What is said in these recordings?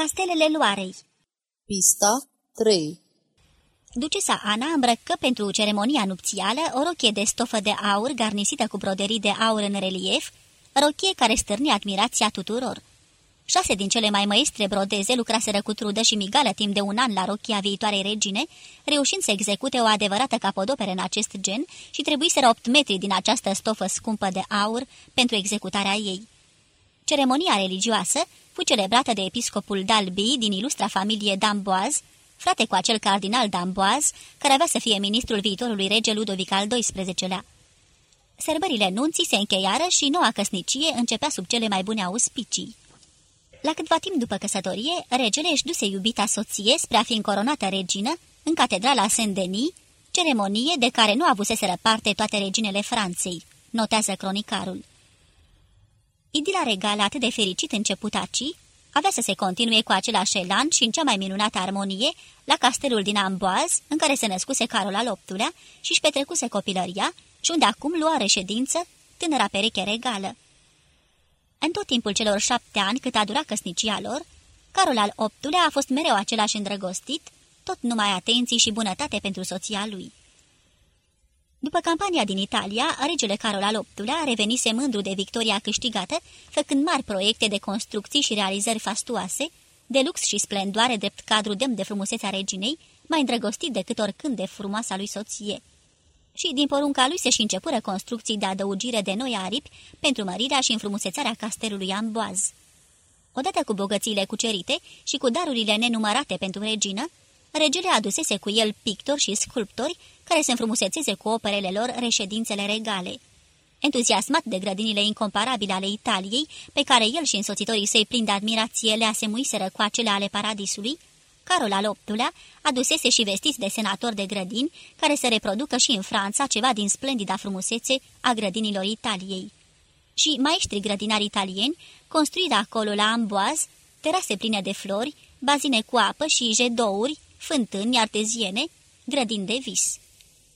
Castelele Loarei Pista 3 Ducesa Ana îmbrăcă pentru ceremonia nupțială o rochie de stofă de aur garnisită cu broderii de aur în relief, rochie care stârni admirația tuturor. Șase din cele mai măestre brodeze lucraseră cu trudă și migală timp de un an la rochia viitoarei regine, reușind să execute o adevărată capodoperă în acest gen și trebuiseră opt metri din această stofă scumpă de aur pentru executarea ei. Ceremonia religioasă fu celebrată de episcopul Dalby din ilustra familie Damboaz, frate cu acel cardinal Damboaz, care avea să fie ministrul viitorului rege Ludovic al XII-lea. Sărbările nunții se încheiară și noua căsnicie începea sub cele mai bune auspicii. La câtva timp după căsătorie, regele își duse iubita soție spre a fi încoronată regină în catedrala Saint-Denis, ceremonie de care nu avuseseră parte toate reginele Franței, notează cronicarul. Idila regală atât de fericit început aci, avea să se continue cu același elan și în cea mai minunată armonie la castelul din Amboaz, în care se născuse Carol al VIII-lea și își petrecuse copilăria și unde acum lua reședință tânăra pereche regală. În tot timpul celor șapte ani cât a durat căsnicia lor, Carol al VIII-lea a fost mereu același îndrăgostit, tot numai atenții și bunătate pentru soția lui. După campania din Italia, regele Carol al VIII-lea revenise mândru de victoria câștigată, făcând mari proiecte de construcții și realizări fastuoase, de lux și splendoare drept cadru demn de frumusețea reginei, mai îndrăgostit decât oricând de frumoasa lui soție. Și din porunca lui se și începură construcții de adăugire de noi aripi pentru mărirea și înfrumusețarea castelului Amboaz. Odată cu bogățiile cucerite și cu darurile nenumărate pentru regină, regele adusese cu el pictori și sculptori care să înfrumusețeze cu operele lor reședințele regale. Entuziasmat de grădinile incomparabile ale Italiei, pe care el și însoțitorii săi plini de admirație le asemuiseră cu acele ale paradisului, Carol al VIII-lea adusese și vestiți de senatori de grădini care să reproducă și în Franța ceva din splendida frumusețe a grădinilor Italiei. Și maestri grădinari italieni construiră acolo la Amboaz terase pline de flori, bazine cu apă și jedouri, fântâni arteziene, grădini de vis.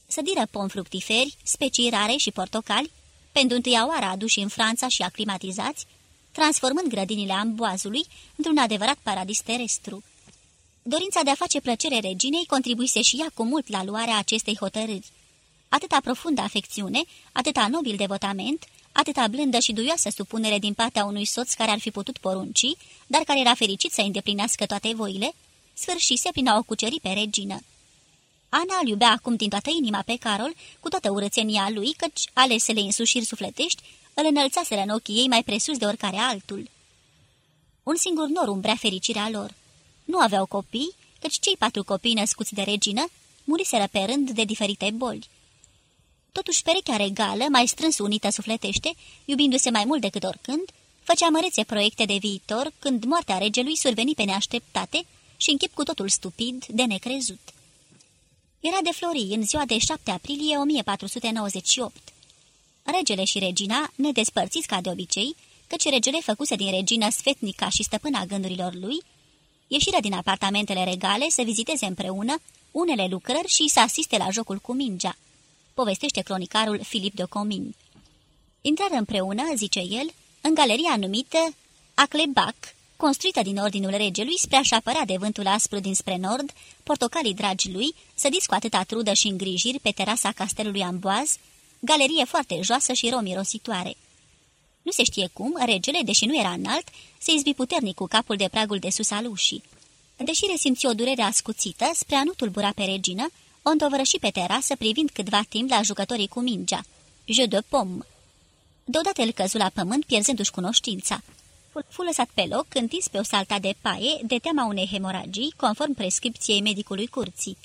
Sădiră pom fructiferi, specii rare și portocali, pentru întâia oară aduși în Franța și aclimatizați, transformând grădinile amboazului într-un adevărat paradis terestru. Dorința de a face plăcere reginei contribuise și ea cu mult la luarea acestei hotărâri. Atâta profundă afecțiune, atâta nobil devotament, atâta blândă și duioasă supunere din partea unui soț care ar fi putut porunci, dar care era fericit să îndeplinească toate voile, sfârșise prin a o cuceri pe regină. Ana îl iubea acum din toată inima pe Carol, cu toată urățenia lui, căci alesele însușiri sufletești îl înălțaseră în ochii ei mai presus de oricare altul. Un singur nor umbrea fericirea lor. Nu aveau copii, căci cei patru copii născuți de regină muriseră pe rând de diferite boli. Totuși perechea regală, mai strâns unită sufletește, iubindu-se mai mult decât oricând, făcea mărețe proiecte de viitor când moartea regelui surveni pe neașteptate și închip cu totul stupid de necrezut. Era de flori în ziua de 7 aprilie 1498. Regele și regina, nedespărțiți ca de obicei, căci regele făcuse din regină sfetnica și stăpâna gândurilor lui, ieșirea din apartamentele regale să viziteze împreună unele lucrări și să asiste la jocul cu mingea, povestește cronicarul Filip de Comin. Intrară împreună, zice el, în galeria numită Aclebac, construită din ordinul regelui spre a-și apărea de vântul aspru dinspre nord, portocalii dragi lui, sădiți cu atâta trudă și îngrijiri pe terasa castelului Amboaz, galerie foarte joasă și romirositoare. Nu se știe cum, regele, deși nu era înalt, se izbi puternic cu capul de pragul de sus al ușii. Deși resimți o durere ascuțită, spre a nu tulbura pe regină, o întovărăși pe terasă privind câtva timp la jucătorii cu mingea. Je de pom. Deodată el căzu la pământ, pierzându-și cunoștința. Fu lăsat pe loc, întins pe o salta de paie, de teama unei hemoragii, conform prescripției medicului curții.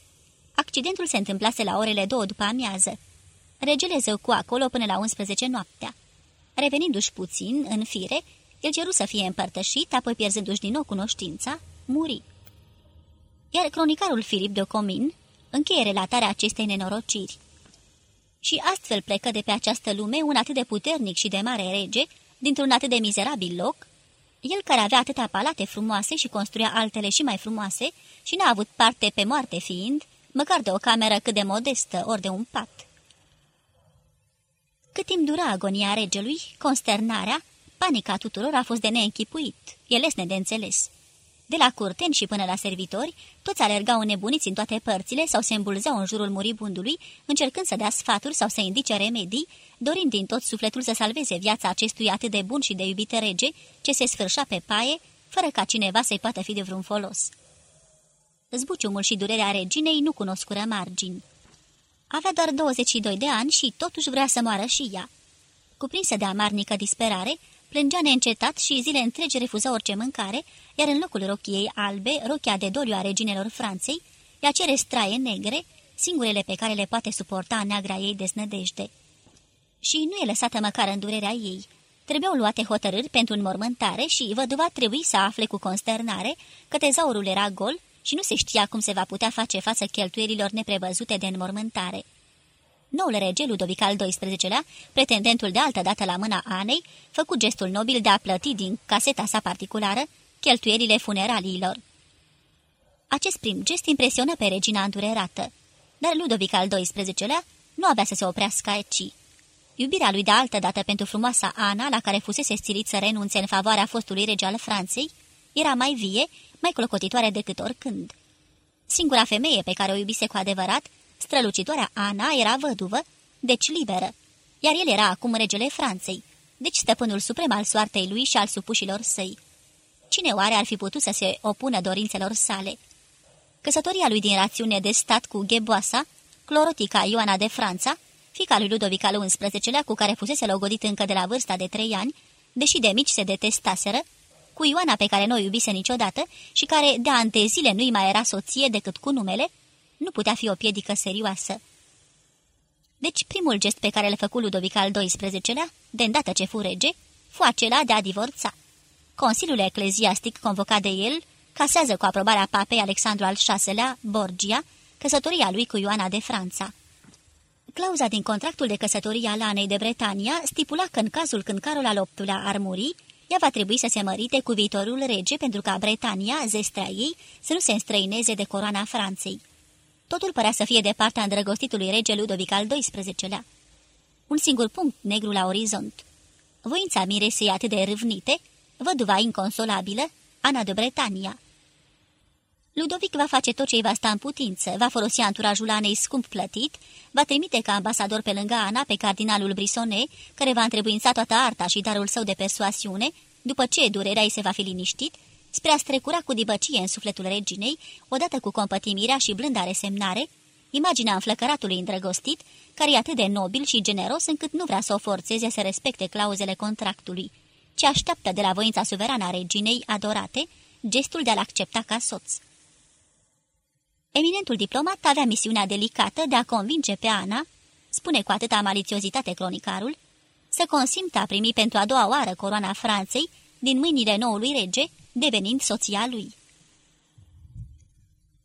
Accidentul se întâmplase la orele două după amiază. Regele zău cu acolo până la 11 noaptea. Revenindu-și puțin, în fire, el ceru să fie împărtășit, apoi pierzându-și din nou cunoștința, muri. Iar cronicarul Filip de Comin încheie relatarea acestei nenorociri. Și astfel plecă de pe această lume un atât de puternic și de mare rege, dintr-un atât de mizerabil loc, el care avea atâtea palate frumoase și construia altele și mai frumoase și n-a avut parte pe moarte fiind, măcar de o cameră cât de modestă, ori de un pat. Cât timp dura agonia regelui, consternarea, panica tuturor a fost de neînchipuit, e lesne de înțeles. De la curteni și până la servitori, toți alergau nebuniți în toate părțile sau se îmbulzeau în jurul muribundului, încercând să dea sfaturi sau să indice remedii, dorind din tot sufletul să salveze viața acestui atât de bun și de iubit rege, ce se sfârșea pe paie, fără ca cineva să-i poată fi de vreun folos. Zbuciumul și durerea reginei nu cunoscură margini. Avea doar 22 de ani și totuși vrea să moară și ea. Cuprinsă de amarnică disperare, plângea neîncetat și zile întregi refuza orice mâncare, iar în locul rochiei albe, rochia de doliu a reginelor Franței, ea cere straie negre, singurele pe care le poate suporta neagra ei desnădejde. Și nu e lăsată măcar în durerea ei. Trebuiau luate hotărâri pentru înmormântare și văduva trebuie să afle cu consternare că tezaurul era gol și nu se știa cum se va putea face față cheltuielilor neprevăzute de înmormântare. Noul rege, Ludovic al XII-lea, pretendentul de altă dată la mâna Anei, făcu gestul nobil de a plăti din caseta sa particulară cheltuielile funeraliilor. Acest prim gest impresionă pe regina îndurerată, dar Ludovic al XII-lea nu avea să se oprească aici. Iubirea lui de altă dată pentru frumoasa Ana, la care fusese stilit să renunțe în favoarea fostului rege al Franței, era mai vie, mai clocotitoare decât oricând. Singura femeie pe care o iubise cu adevărat, strălucitoarea Ana, era văduvă, deci liberă, iar el era acum regele Franței, deci stăpânul suprem al soartei lui și al supușilor săi. Cine oare ar fi putut să se opună dorințelor sale? Căsătoria lui din rațiune de stat cu Gheboasa, clorotica Ioana de Franța, fica lui Ludovic al XI-lea, cu care fusese logodit încă de la vârsta de trei ani, deși de mici se detestaseră, cu Ioana pe care nu o iubise niciodată și care de ante zile nu-i mai era soție decât cu numele, nu putea fi o piedică serioasă. Deci primul gest pe care l-a făcut Ludovic al XII-lea, de îndată ce fu rege, fu acela de a divorța. Consiliul ecleziastic convocat de el casează cu aprobarea papei Alexandru al VI-lea, Borgia, căsătoria lui cu Ioana de Franța. Clauza din contractul de căsătorie al Anei de Bretania stipula că în cazul când Carol al VIII-lea ar muri, ea va trebui să se mărite cu viitorul rege pentru ca Bretania, zestrea ei, să nu se înstrăineze de coroana Franței. Totul părea să fie de partea îndrăgostitului rege Ludovic al XII-lea. Un singur punct negru la orizont. Voința miresei atât de râvnite, văduva inconsolabilă, Ana de Bretania. Ludovic va face tot ce îi va sta în putință, va folosi anturajul Anei scump plătit, va trimite ca ambasador pe lângă Ana pe cardinalul Brisone, care va întrebuința toată arta și darul său de persoasiune, după ce durerea ei se va fi liniștit, spre a strecura cu dibăcie în sufletul reginei, odată cu compătimirea și blânda resemnare, imaginea înflăcăratului îndrăgostit, care e atât de nobil și generos încât nu vrea să o forțeze să respecte clauzele contractului, ci așteaptă de la voința suverană a reginei adorate gestul de a-l accepta ca soț. Eminentul diplomat avea misiunea delicată de a convinge pe Ana, spune cu atâta malițiozitate cronicarul, să consimtă a primi pentru a doua oară coroana Franței din mâinile noului rege, devenind soția lui.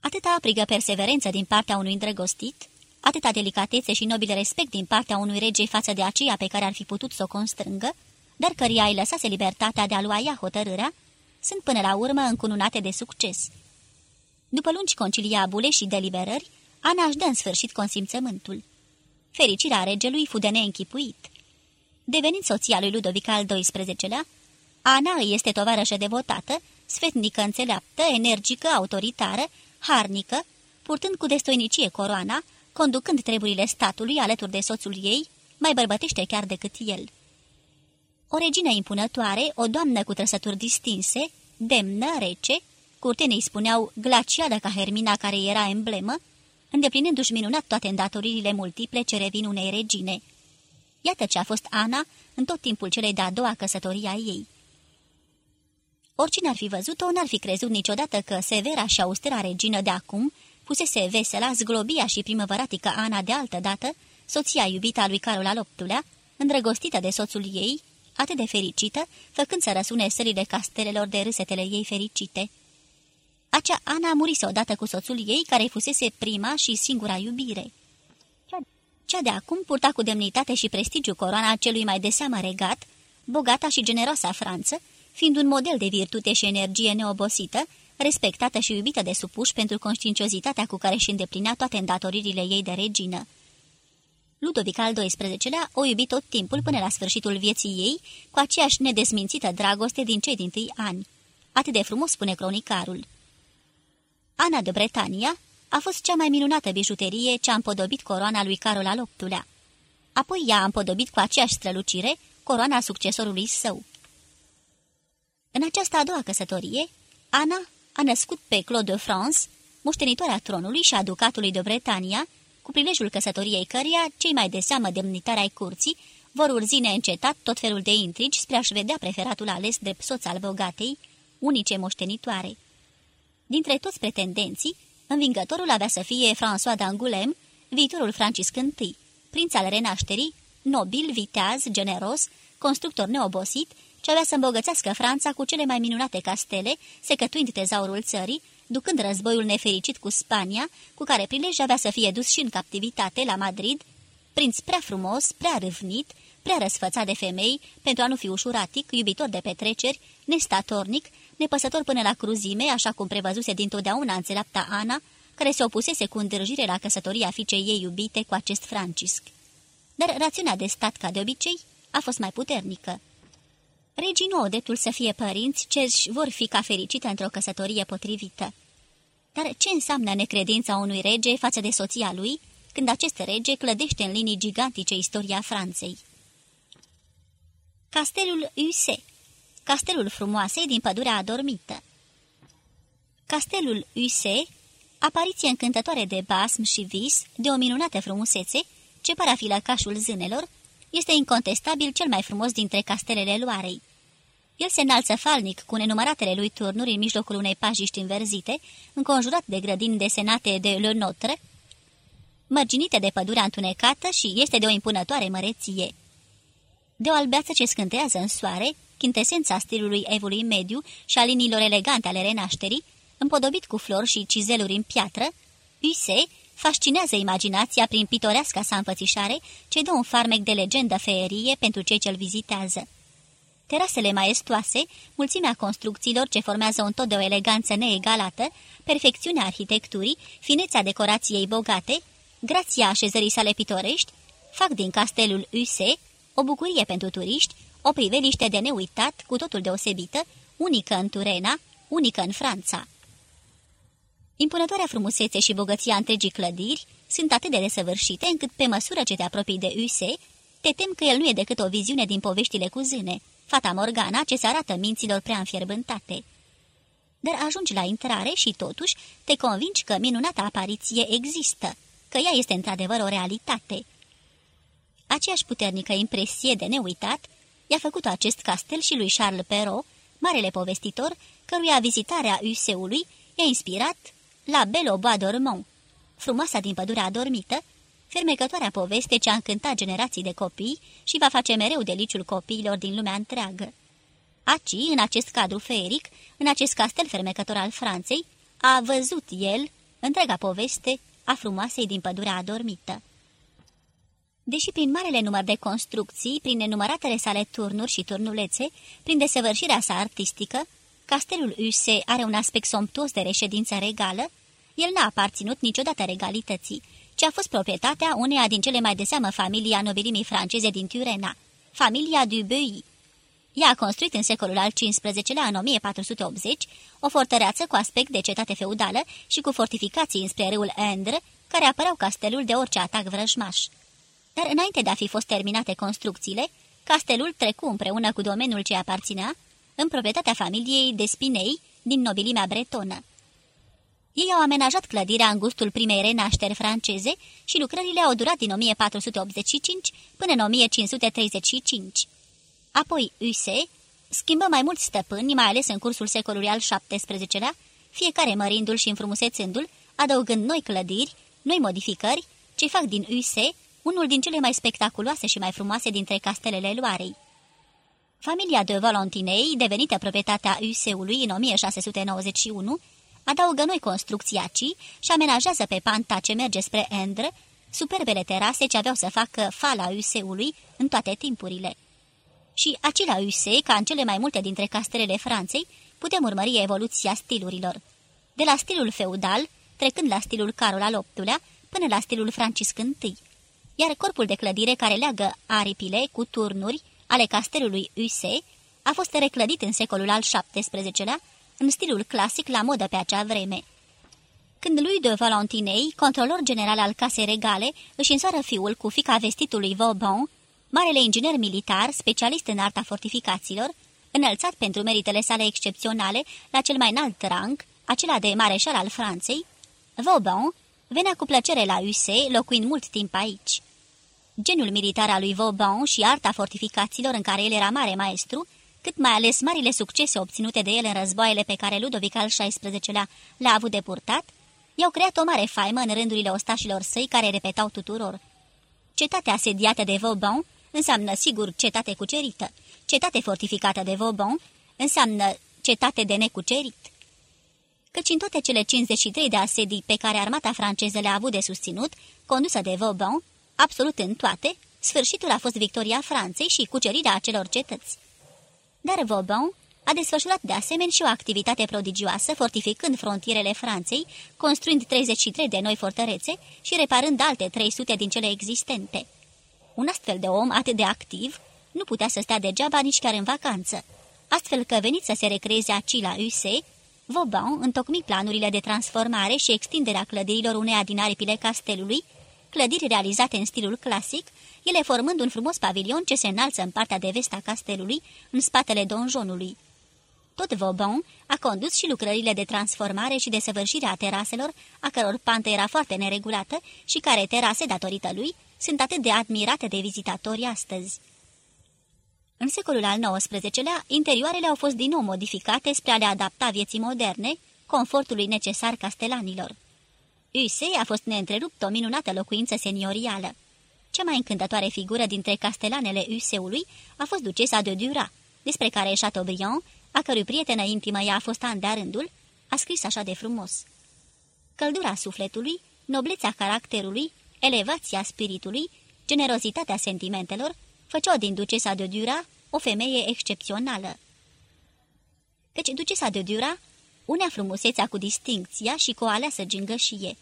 Atâta aprigă perseverență din partea unui îndrăgostit, atâta delicatețe și nobil respect din partea unui rege față de aceea pe care ar fi putut să o constrângă, dar căreia îi lăsase libertatea de a lua ea hotărârea, sunt până la urmă încununate de succes. După lungi conciliabule și deliberări, Ana își dă în sfârșit consimțământul. Fericirea regelui fu de neînchipuit. Devenind soția lui Ludovic al XII-lea, Ana îi este tovarășă devotată, sfetnică înțeleaptă, energică, autoritară, harnică, purtând cu destoinicie coroana, conducând treburile statului alături de soțul ei, mai bărbătește chiar decât el. O regină impunătoare, o doamnă cu trăsături distinse, demnă, rece, curtenii spuneau glacială ca Hermina care era emblemă, îndeplinându-și minunat toate îndatoririle multiple ce revin unei regine. Iată ce a fost Ana în tot timpul celei de-a doua căsătoria ei. Oricine ar fi văzut-o, n-ar fi crezut niciodată că severa și austera regină de acum fusese vesela, zglobia și primăvăratică Ana de altă dată, soția iubită a lui Carol al VIII-lea, îndrăgostită de soțul ei, atât de fericită, făcând să răsune sălile castelelor de râsetele ei fericite. Acea Ana murise odată cu soțul ei, care fusese prima și singura iubire. Cea de acum purta cu demnitate și prestigiu coroana celui mai de seamă regat, bogata și generoasa Franță, fiind un model de virtute și energie neobosită, respectată și iubită de supuși pentru conștiinciozitatea cu care își îndeplinea toate îndatoririle ei de regină. Ludovic al XII-lea o iubi tot timpul până la sfârșitul vieții ei, cu aceeași nedesmințită dragoste din cei din tâi ani atât de frumos spune cronicarul. Ana de Bretania a fost cea mai minunată bijuterie ce a împodobit coroana lui Carol al VIII-lea. Apoi ea a împodobit cu aceeași strălucire coroana succesorului său. În această a doua căsătorie, Ana a născut pe Claude de France, moștenitoarea tronului și a ducatului de Bretania, cu prilejul căsătoriei căreia cei mai de seamă demnitari ai curții vor urzi neîncetat tot felul de intrigi spre a-și vedea preferatul ales de soț al bogatei, unice moștenitoare. Dintre toți pretendenții, învingătorul avea să fie François d'Angoulême, viitorul Francisc I, prinț al renașterii, nobil, viteaz, generos, constructor neobosit, ce avea să îmbogățească Franța cu cele mai minunate castele, secătuind tezaurul țării, ducând războiul nefericit cu Spania, cu care prilej avea să fie dus și în captivitate la Madrid, prinț prea frumos, prea râvnit, prea răsfățat de femei, pentru a nu fi ușuratic, iubitor de petreceri, nestatornic, nepăsător până la cruzime, așa cum prevăzuse dintotdeauna înțeleapta Ana, care se opusese cu îndrăjire la căsătoria fiicei ei iubite cu acest Francisc. Dar rațiunea de stat, ca de obicei, a fost mai puternică. Regii nu au dreptul să fie părinți ce își vor fi ca fericită într-o căsătorie potrivită. Dar ce înseamnă necredința unui rege față de soția lui, când acest rege clădește în linii gigantice istoria Franței? Castelul Use Castelul frumoasei din pădurea adormită Castelul Use, apariție încântătoare de basm și vis, de o minunată frumusețe, ce pare a fi lăcașul zânelor, este incontestabil cel mai frumos dintre castelele Loarei. El se înalță falnic cu nenumăratele lui turnuri în mijlocul unei pajiști înverzite, înconjurat de grădini desenate de Le Notre, mărginite de pădurea întunecată și este de o impunătoare măreție. De o albeață ce scântează în soare, chintesența stilului evului mediu și a liniilor elegante ale renașterii, împodobit cu flori și cizeluri în piatră, Use fascinează imaginația prin pitoreasca sa înfățișare, ce dă un farmec de legendă feerie pentru cei ce-l vizitează. Terasele maestoase, mulțimea construcțiilor ce formează un tot de o eleganță neegalată, perfecțiunea arhitecturii, finețea decorației bogate, grația așezării sale pitorești, fac din castelul Use o bucurie pentru turiști, o priveliște de neuitat, cu totul deosebită, unică în Turena, unică în Franța. Impunătoarea frumusețe și bogăția întregii clădiri sunt atât de desăvârșite încât pe măsură ce te apropii de Use, te tem că el nu e decât o viziune din poveștile cu zâne, fata Morgana ce se arată minților prea înfierbântate. Dar ajungi la intrare și totuși te convingi că minunata apariție există, că ea este într-adevăr o realitate. Aceeași puternică impresie de neuitat i-a făcut acest castel și lui Charles Perrault, marele povestitor, căruia vizitarea Useului i-a inspirat la Belle au dormont, frumoasa din pădurea adormită, fermecătoarea poveste ce a încântat generații de copii și va face mereu deliciul copiilor din lumea întreagă. Aci, în acest cadru feeric, în acest castel fermecător al Franței, a văzut el întreaga poveste a frumoasei din pădurea adormită. Deși prin marele număr de construcții, prin nenumăratele sale turnuri și turnulețe, prin desăvârșirea sa artistică, castelul Use are un aspect somptuos de reședință regală, el n-a aparținut niciodată regalității, ci a fost proprietatea uneia din cele mai de seamă familii a nobilimii franceze din Turena, familia du Beuil. Ea a construit în secolul al XV-lea, în 1480, o fortăreață cu aspect de cetate feudală și cu fortificații înspre râul Indre, care apărau castelul de orice atac vrăjmaș. Dar înainte de a fi fost terminate construcțiile, castelul trecu împreună cu domeniul ce aparținea în proprietatea familiei de Spinei din nobilimea bretonă. Ei au amenajat clădirea în gustul primei renașteri franceze și lucrările au durat din 1485 până în 1535. Apoi Use schimbă mai mulți stăpâni, mai ales în cursul secolului al XVII-lea, fiecare mărindu-l și înfrumusețându-l, adăugând noi clădiri, noi modificări, ce fac din Use unul din cele mai spectaculoase și mai frumoase dintre castelele Loarei. Familia de Valentinei, devenită proprietatea Useului în 1691, adaugă noi construcții aci și amenajează pe panta ce merge spre Endre, superbele terase ce aveau să facă fala Useului în toate timpurile. Și acela Use, ca în cele mai multe dintre castelele Franței, putem urmări evoluția stilurilor. De la stilul feudal, trecând la stilul Carol al VIII-lea, până la stilul Francisc I. Iar corpul de clădire care leagă aripile cu turnuri ale castelului Use a fost reclădit în secolul al XVII-lea în stilul clasic la modă pe acea vreme. Când lui de Valentinei, controlor general al casei regale, își însoară fiul cu fica vestitului Vauban, marele inginer militar, specialist în arta fortificațiilor, înălțat pentru meritele sale excepționale la cel mai înalt rang, acela de mareșal al Franței, Vauban venea cu plăcere la UC, locuind mult timp aici. Genul militar al lui Vauban și arta fortificațiilor în care el era mare maestru, cât mai ales marile succese obținute de el în războaiele pe care Ludovic al XVI-lea le-a avut de purtat, i-au creat o mare faimă în rândurile ostașilor săi care repetau tuturor. Cetatea asediată de Vauban înseamnă sigur cetate cucerită. Cetate fortificată de Vauban înseamnă cetate de necucerit. Căci în toate cele 53 de asedii pe care armata franceză le-a avut de susținut, condusă de Vauban, absolut în toate, sfârșitul a fost victoria Franței și cucerirea acelor cetăți. Dar Vauban a desfășurat de asemenea și o activitate prodigioasă, fortificând frontierele Franței, construind 33 de noi fortărețe și reparând alte 300 din cele existente. Un astfel de om atât de activ nu putea să stea degeaba nici chiar în vacanță, astfel că venit să se recreeze aci la UC, Vauban întocmi planurile de transformare și extinderea clădirilor uneia din aripile castelului, clădiri realizate în stilul clasic, ele formând un frumos pavilion ce se înalță în partea de vest a castelului, în spatele donjonului. Tot Vauban a condus și lucrările de transformare și de săvârșire a teraselor, a căror pantă era foarte neregulată și care terase, datorită lui, sunt atât de admirate de vizitatori astăzi. În secolul al XIX-lea, interioarele au fost din nou modificate spre a le adapta vieții moderne, confortului necesar castelanilor. Usei a fost neîntrerupt o minunată locuință seniorială. Cea mai încântătoare figură dintre castelanele Useului a fost ducesa de Dura, despre care Chateaubriand, a cărui prietenă intimă ea a fost an de rândul, a scris așa de frumos. Căldura sufletului, noblețea caracterului, elevația spiritului, generozitatea sentimentelor, făceau din ducesa de Dura o femeie excepțională. Căci ducesa de Dura unea frumusețea cu distincția și cu o aleasă gingășie.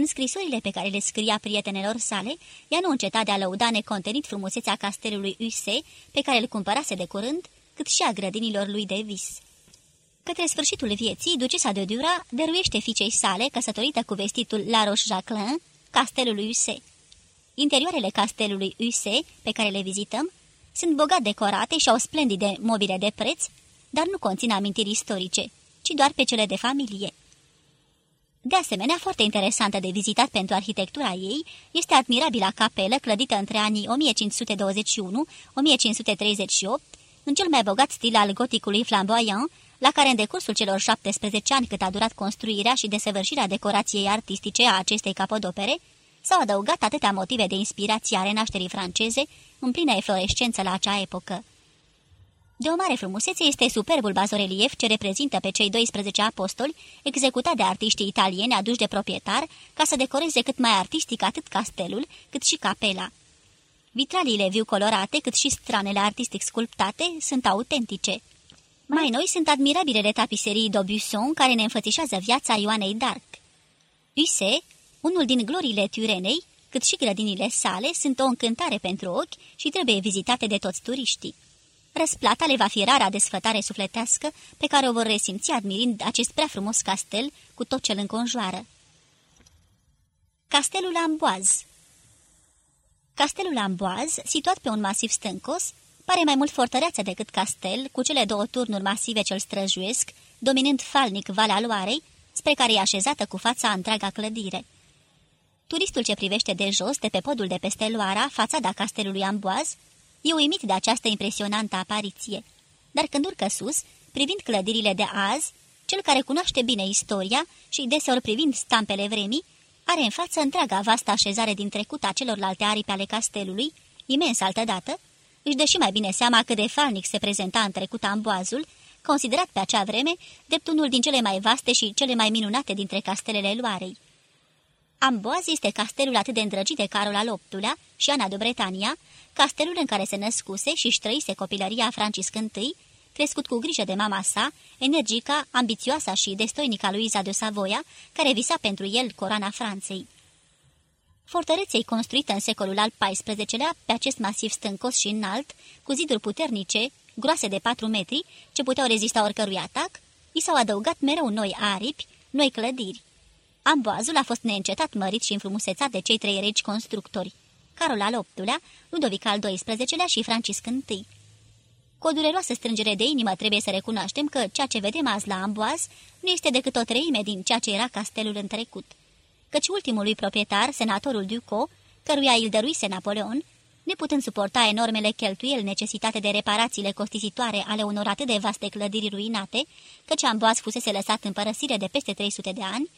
În scrisorile pe care le scria prietenelor sale, ea nu înceta de a lăuda necontenit frumusețea castelului Use, pe care îl cumpărase de curând, cât și a grădinilor lui de vis. Către sfârșitul vieții, ducesa de Dura dăruiește fiicei sale, căsătorită cu vestitul La Roche-Jacquelin, castelului Use. Interioarele castelului Use, pe care le vizităm, sunt bogat decorate și au splendide mobile de preț, dar nu conțin amintiri istorice, ci doar pe cele de familie. De asemenea, foarte interesantă de vizitat pentru arhitectura ei este admirabila capelă clădită între anii 1521-1538, în cel mai bogat stil al goticului flamboyant, la care în decursul celor 17 ani cât a durat construirea și desăvârșirea decorației artistice a acestei capodopere, s-au adăugat atâtea motive de inspirație a renașterii franceze în plină eflorescență la acea epocă. De o mare frumusețe este superbul bazorelief ce reprezintă pe cei 12 apostoli, executat de artiștii italieni aduși de proprietar, ca să decoreze cât mai artistic atât castelul, cât și capela. Vitraliile viu colorate, cât și stranele artistic sculptate, sunt autentice. Mai noi sunt admirabilele tapiserii d'Aubusson care ne înfățișează viața Ioanei d'Arc. Use, unul din glorile Turenei, cât și grădinile sale, sunt o încântare pentru ochi și trebuie vizitate de toți turiștii. Răsplata le va fi rara desfătare sufletească pe care o vor resimți admirind acest prea frumos castel cu tot ce îl înconjoară. Castelul Amboaz Castelul Amboaz, situat pe un masiv stâncos, pare mai mult fortăreață decât castel, cu cele două turnuri masive ce-l străjuiesc, dominând falnic Valea Loarei, spre care e așezată cu fața întreaga clădire. Turistul ce privește de jos, de pe podul de peste Loara, fațada castelului Amboaz, E uimit de această impresionantă apariție. Dar când urcă sus, privind clădirile de azi, cel care cunoaște bine istoria și deseori privind stampele vremii, are în față întreaga vastă așezare din trecut a celorlalte aripi ale castelului, imens altădată, își dă și mai bine seama cât de falnic se prezenta în trecut amboazul, considerat pe acea vreme drept unul din cele mai vaste și cele mai minunate dintre castelele Loarei. Amboaz este castelul atât de îndrăgit de Carol al VIII-lea și Ana de Bretania, castelul în care se născuse și își trăise copilăria Francisc I, crescut cu grijă de mama sa, energica, ambițioasa și destoinica Luiza de Savoia, care visa pentru el coroana Franței. Fortăreței construită în secolul al XIV-lea, pe acest masiv stâncos și înalt, cu ziduri puternice, groase de patru metri, ce puteau rezista oricărui atac, i s-au adăugat mereu noi aripi, noi clădiri. Amboazul a fost neîncetat mărit și înfrumusețat de cei trei regi constructori, Carol al VIII-lea, Ludovic al XII-lea și Francisc I. Cu o dureroasă strângere de inimă trebuie să recunoaștem că ceea ce vedem azi la Amboaz nu este decât o treime din ceea ce era castelul în trecut. Căci ultimului proprietar, senatorul Duco, căruia îl dăruise Napoleon, neputând suporta enormele cheltuieli necesitate de reparațiile costisitoare ale unor atât de vaste clădiri ruinate, căci Amboaz fusese lăsat în părăsire de peste 300 de ani,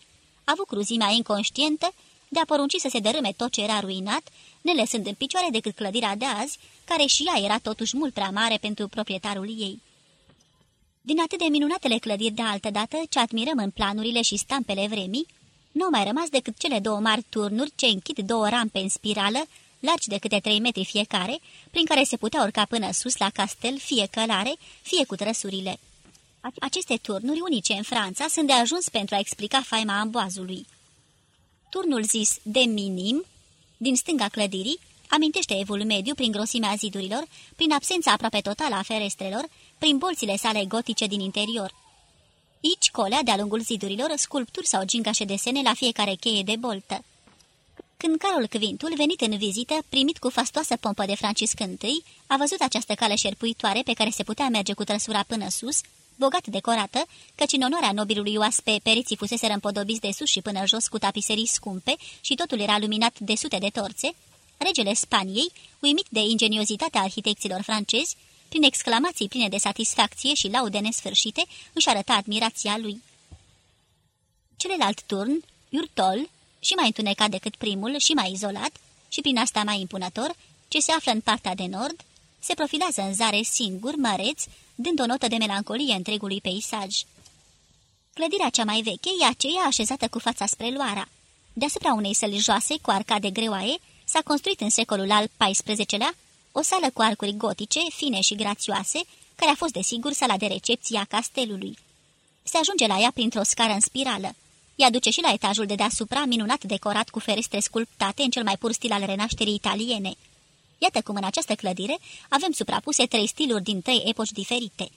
a avut cruzimea inconștientă de a porunci să se dărâme tot ce era ruinat, ne lăsând în picioare decât clădirea de azi, care și ea era totuși mult prea mare pentru proprietarul ei. Din atât de minunatele clădiri de altă dată, ce admirăm în planurile și stampele vremii, nu au mai rămas decât cele două mari turnuri ce închid două rampe în spirală, largi de câte trei metri fiecare, prin care se putea urca până sus la castel, fie călare, fie cu trăsurile. Aceste turnuri unice în Franța sunt de ajuns pentru a explica faima amboazului. Turnul zis de minim, din stânga clădirii, amintește evul mediu prin grosimea zidurilor, prin absența aproape totală a ferestrelor, prin bolțile sale gotice din interior. Aici colea de-a lungul zidurilor sculpturi sau gingașe desene la fiecare cheie de boltă. Când Carol Quintul, venit în vizită, primit cu fastoasă pompă de Francisc I, a văzut această cale șerpuitoare pe care se putea merge cu trăsura până sus, bogat decorată, căci în onoarea nobilului oaspe periții fusese împodobiți de sus și până jos cu tapiserii scumpe și totul era luminat de sute de torțe, regele Spaniei, uimit de ingeniozitatea arhitecților francezi, prin exclamații pline de satisfacție și laude nesfârșite, își arăta admirația lui. Celălalt turn, Urtol, și mai întunecat decât primul și mai izolat, și prin asta mai impunător, ce se află în partea de nord, se profilează în zare singur, măreț, dând o notă de melancolie întregului peisaj. Clădirea cea mai veche e aceea așezată cu fața spre Loara. Deasupra unei săli joase cu arcade greoaie, s-a construit în secolul al XIV-lea o sală cu arcuri gotice, fine și grațioase, care a fost desigur sala de recepție a castelului. Se ajunge la ea printr-o scară în spirală. Ea duce și la etajul de deasupra, minunat decorat cu ferestre sculptate în cel mai pur stil al renașterii italiene. Iată cum în această clădire avem suprapuse trei stiluri din trei epoci diferite.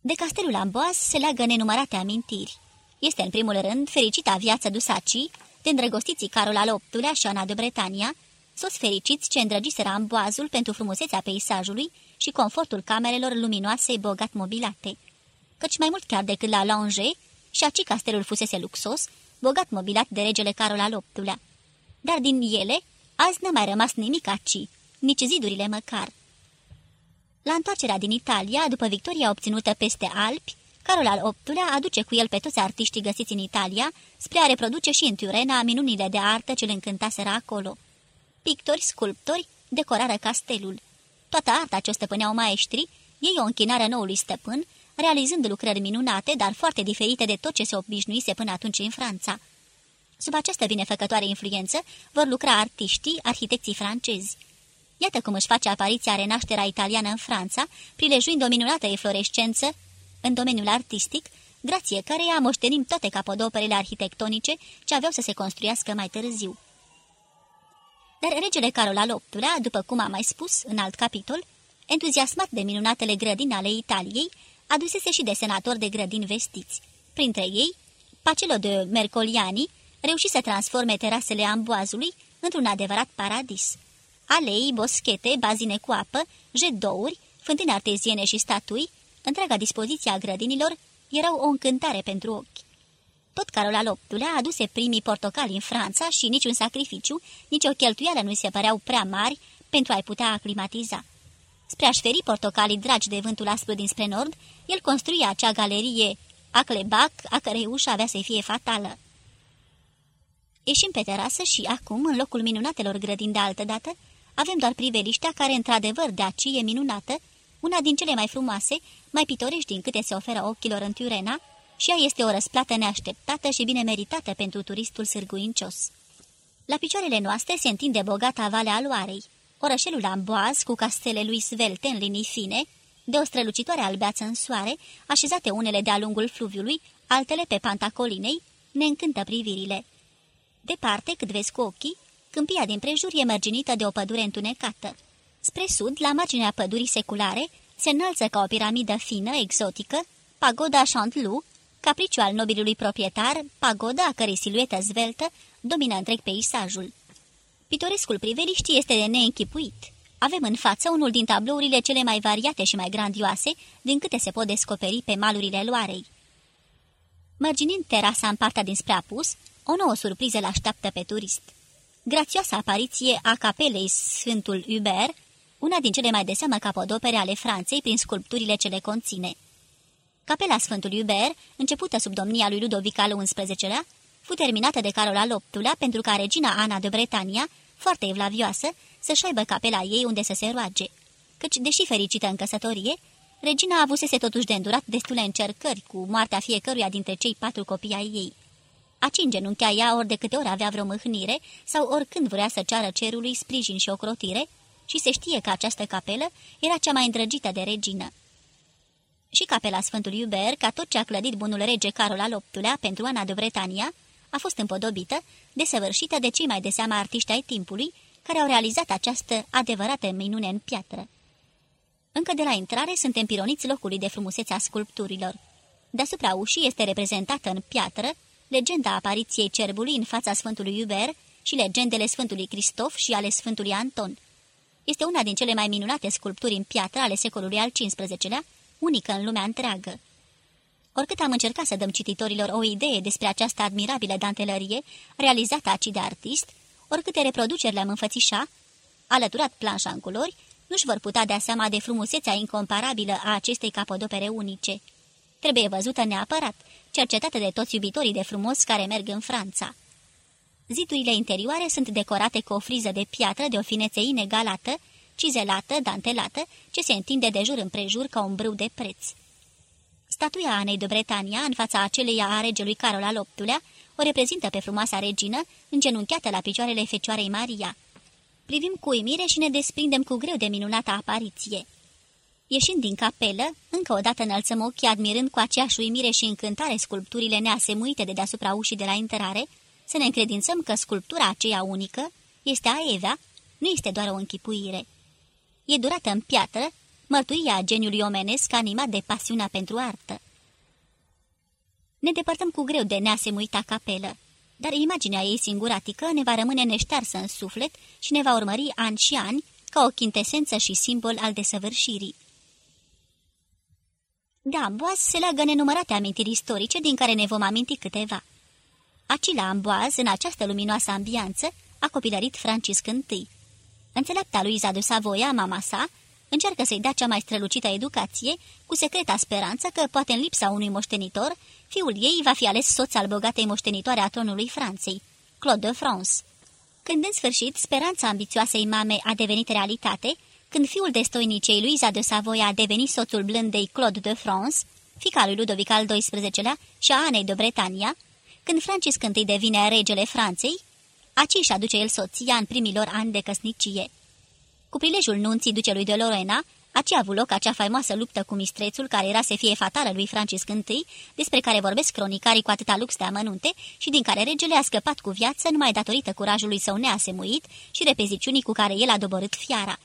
De castelul Amboaz se leagă nenumărate amintiri. Este în primul rând fericita viață Dusacii, de îndrăgostiții Carol al VIII-lea și Ana de Bretania, sos fericiți ce îndrăgiseră amboazul pentru frumusețea peisajului și confortul camerelor luminoase bogat mobilate. Căci mai mult chiar decât la Lange, și aci castelul fusese luxos, bogat mobilat de regele Carol al VIII-lea. Dar din ele, azi n-a mai rămas nimic aci, nici zidurile măcar. La întoarcerea din Italia, după victoria obținută peste Alpi, Carol al VIII-lea aduce cu el pe toți artiștii găsiți în Italia spre a reproduce și în Turena minunile de artă ce îl încântaseră acolo. Pictori, sculptori decorară castelul. Toată arta ce o stăpâneau maestrii, ei o închinară noului stăpân, realizând lucrări minunate, dar foarte diferite de tot ce se obișnuise până atunci în Franța. Sub această binefăcătoare influență vor lucra artiștii, arhitecții francezi. Iată cum își face apariția renașterea italiană în Franța, prilejuind o minunată eflorescență în domeniul artistic, grație căreia moștenim toate capodoperele arhitectonice ce aveau să se construiască mai târziu. Dar regele Carol al VIII-lea, după cum am mai spus în alt capitol, entuziasmat de minunatele grădini ale Italiei, adusese și de senatori de grădini vestiți. Printre ei, Pacelo de Mercoliani reuși să transforme terasele amboazului într-un adevărat paradis. Alei, boschete, bazine cu apă, jedouri, fântâni arteziene și statui, întreaga dispoziție a grădinilor, erau o încântare pentru ochi. Tot Carol al VIII-lea aduse primii portocali în Franța și niciun sacrificiu, nici o cheltuială nu-i se păreau prea mari pentru a-i putea aclimatiza. Spre a-și feri portocalii dragi de vântul aspru dinspre nord, el construia acea galerie Aclebac, a cărei ușă avea să fie fatală. Ieșim pe terasă și acum, în locul minunatelor grădini de altă dată, avem doar priveliștea care, într-adevăr, de aci e minunată, una din cele mai frumoase, mai pitorești din câte se oferă ochilor în Turena, și ea este o răsplată neașteptată și bine meritată pentru turistul sârguincios. La picioarele noastre se întinde bogata Valea Loarei, orășelul Amboaz cu castele lui svelte în linii fine, de o strălucitoare albeață în soare, așezate unele de-a lungul fluviului, altele pe panta colinei, ne încântă privirile. Departe, cât vezi cu ochii, câmpia din prejur e mărginită de o pădure întunecată. Spre sud, la marginea pădurii seculare, se înalță ca o piramidă fină, exotică, pagoda Chanteloup, capriciu al nobilului proprietar, pagoda a cărei siluetă zveltă domină întreg peisajul. Pitorescul priveliștii este de neînchipuit. Avem în față unul din tablourile cele mai variate și mai grandioase din câte se pot descoperi pe malurile Loarei. Mărginind terasa în partea dinspre apus, o nouă surpriză l-așteaptă pe turist. Grațioasa apariție a capelei Sfântul Hubert, una din cele mai de seamă capodopere ale Franței prin sculpturile ce le conține. Capela Sfântului Hubert, începută sub domnia lui Ludovic al XI-lea, fu terminată de Carol al VIII-lea pentru ca regina Ana de Bretania, foarte evlavioasă, să-și aibă capela ei unde să se roage. Căci, deși fericită în căsătorie, regina avusese totuși de îndurat destule încercări cu moartea fiecăruia dintre cei patru copii ai ei. Aci îngenunchea ea ori de câte ori avea vreo mâhnire sau oricând vrea să ceară cerului sprijin și ocrotire și se știe că această capelă era cea mai îndrăgită de regină. Și capela Sfântului Iuber, ca tot ce a clădit bunul rege Carol al VIII-lea pentru Ana de Bretania, a fost împodobită, desăvârșită de cei mai de seama artiști ai timpului, care au realizat această adevărată minune în piatră. Încă de la intrare suntem pironiți locului de frumusețe a sculpturilor. Deasupra ușii este reprezentată în piatră legenda apariției cerbului în fața Sfântului Iuber și legendele Sfântului Cristof și ale Sfântului Anton. Este una din cele mai minunate sculpturi în piatră ale secolului al XV-lea, unică în lumea întreagă. Oricât am încercat să dăm cititorilor o idee despre această admirabilă dantelărie realizată aci de artist, oricâte reproduceri le-am înfățișa, alăturat planșa în culori, nu-și vor putea da seama de frumusețea incomparabilă a acestei capodopere unice. Trebuie văzută neapărat, cercetată de toți iubitorii de frumos care merg în Franța. Zidurile interioare sunt decorate cu o friză de piatră de o finețe inegalată, cizelată, dantelată, ce se întinde de jur împrejur ca un brâu de preț. Statuia Anei de Bretania, în fața aceleia a regelui Carol al VIII-lea, o reprezintă pe frumoasa regină, îngenunchiată la picioarele Fecioarei Maria. Privim cu uimire și ne desprindem cu greu de minunata apariție. Ieșind din capelă, încă o dată înălțăm ochii admirând cu aceeași uimire și încântare sculpturile neasemuite de deasupra ușii de la intrare, să ne încredințăm că sculptura aceea unică este a Evea, nu este doar o închipuire. E durată în piatră, mărturia geniului omenesc animat de pasiunea pentru artă. Ne depărtăm cu greu de neasemuita capelă, dar imaginea ei singuratică ne va rămâne neștearsă în suflet și ne va urmări ani și ani ca o chintesență și simbol al desăvârșirii. Da, Amboaz se leagă nenumărate amintiri istorice din care ne vom aminti câteva. Aci la Amboaz, în această luminoasă ambianță, a copilărit Francisc I. Înțeleapta Luiza de Savoia, mama sa, încearcă să-i dea cea mai strălucită educație, cu secreta speranță că, poate în lipsa unui moștenitor, fiul ei va fi ales soț al bogatei moștenitoare a tronului Franței, Claude de France. Când în sfârșit speranța ambițioasei mame a devenit realitate, când fiul destoinicei Luiza de Savoia a devenit soțul blândei Claude de France, fica lui Ludovic al XII-lea și a Anei de Bretania, când Francisc I devine regele Franței, aci își aduce el soția în primilor ani de căsnicie. Cu prilejul nunții ducelui de Lorena, aci a avut loc acea faimoasă luptă cu mistrețul care era să fie fatală lui Francisc I, despre care vorbesc cronicarii cu atâta lux de amănunte și din care regele a scăpat cu viață numai datorită curajului său neasemuit și repeziciunii cu care el a doborât fiara.